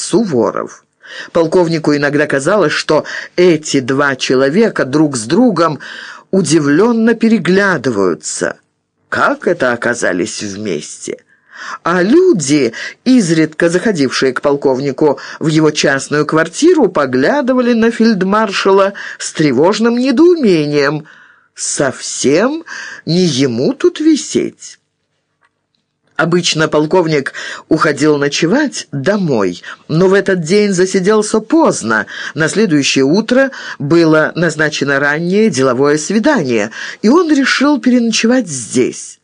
Суворов. Полковнику иногда казалось, что эти два человека друг с другом удивленно переглядываются. Как это оказались вместе? А люди, изредка заходившие к полковнику в его частную квартиру, поглядывали на фельдмаршала с тревожным недоумением. Совсем не ему тут висеть. Обычно полковник уходил ночевать домой, но в этот день засиделся поздно. На следующее утро было назначено раннее деловое свидание, и он решил переночевать здесь.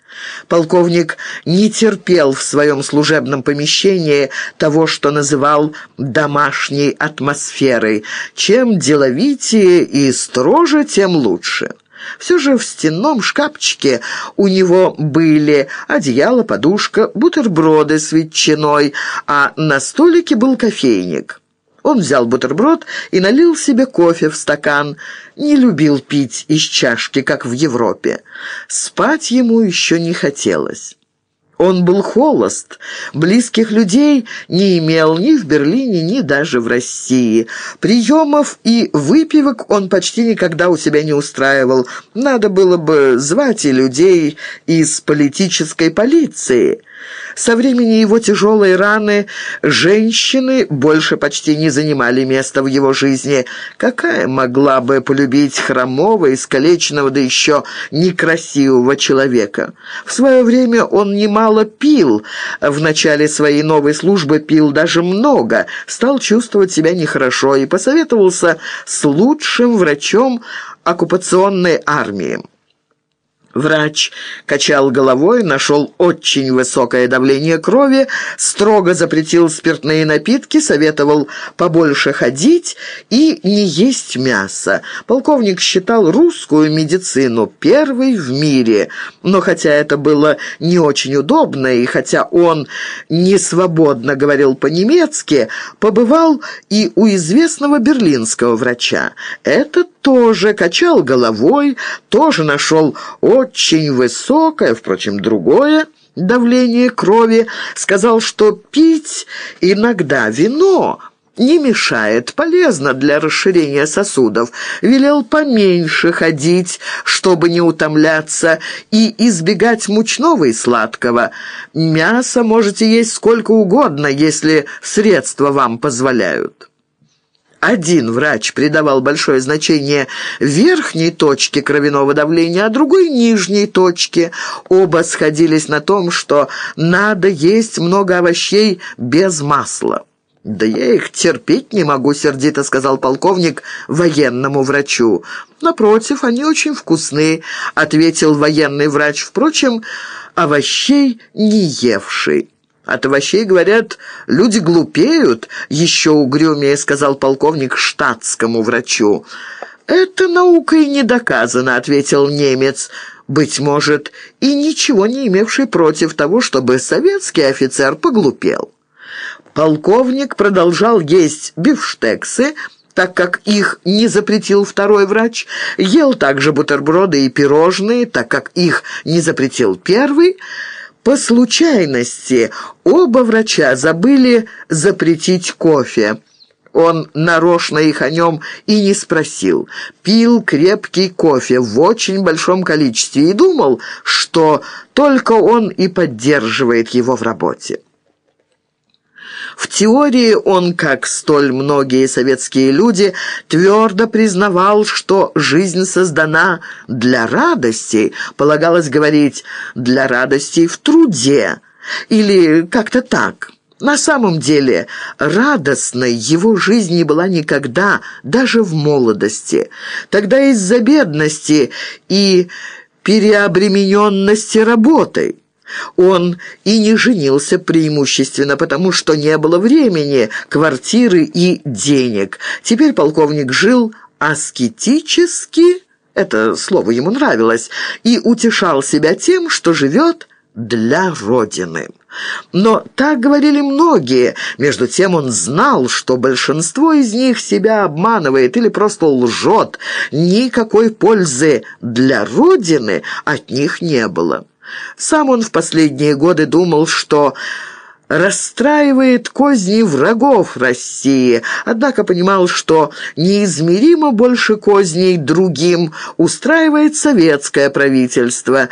Полковник не терпел в своем служебном помещении того, что называл «домашней атмосферой». Чем деловитее и строже, тем лучше. Все же в стенном шкафчике у него были одеяло, подушка, бутерброды с ветчиной, а на столике был кофейник. Он взял бутерброд и налил себе кофе в стакан. Не любил пить из чашки, как в Европе. Спать ему еще не хотелось. Он был холост, близких людей не имел ни в Берлине, ни даже в России. Приемов и выпивок он почти никогда у себя не устраивал. Надо было бы звать и людей из политической полиции. Со времени его тяжелой раны женщины больше почти не занимали места в его жизни. Какая могла бы полюбить хромого, искалеченного, да еще некрасивого человека? В свое время он немало пил. В начале своей новой службы пил даже много, стал чувствовать себя нехорошо и посоветовался с лучшим врачом оккупационной армии. Врач качал головой, нашел очень высокое давление крови, строго запретил спиртные напитки, советовал побольше ходить и не есть мясо. Полковник считал русскую медицину первой в мире, но хотя это было не очень удобно, и хотя он не свободно говорил по-немецки, побывал и у известного берлинского врача. Этот тоже качал головой, тоже нашел очень высокое, впрочем, другое давление крови, сказал, что пить иногда вино не мешает, полезно для расширения сосудов. Велел поменьше ходить, чтобы не утомляться, и избегать мучного и сладкого. Мясо можете есть сколько угодно, если средства вам позволяют. Один врач придавал большое значение верхней точке кровяного давления, а другой – нижней точке. Оба сходились на том, что надо есть много овощей без масла. «Да я их терпеть не могу», — сердито сказал полковник военному врачу. «Напротив, они очень вкусные», — ответил военный врач, впрочем, овощей не евший. От овощей, говорят, люди глупеют, еще угрюмее сказал полковник штатскому врачу. «Это наукой не доказано», — ответил немец, быть может, и ничего не имевший против того, чтобы советский офицер поглупел. Полковник продолжал есть бифштексы, так как их не запретил второй врач, ел также бутерброды и пирожные, так как их не запретил первый, по случайности оба врача забыли запретить кофе. Он нарочно их о нем и не спросил. Пил крепкий кофе в очень большом количестве и думал, что только он и поддерживает его в работе. В теории он, как столь многие советские люди, твердо признавал, что жизнь создана для радости, полагалось говорить «для радости в труде» или как-то так. На самом деле, радостной его жизнь не была никогда, даже в молодости. Тогда из-за бедности и переобремененности работой. Он и не женился преимущественно, потому что не было времени, квартиры и денег. Теперь полковник жил аскетически, это слово ему нравилось, и утешал себя тем, что живет для Родины. Но так говорили многие. Между тем он знал, что большинство из них себя обманывает или просто лжет. Никакой пользы для Родины от них не было. Сам он в последние годы думал, что расстраивает козни врагов России, однако понимал, что неизмеримо больше козней другим устраивает советское правительство,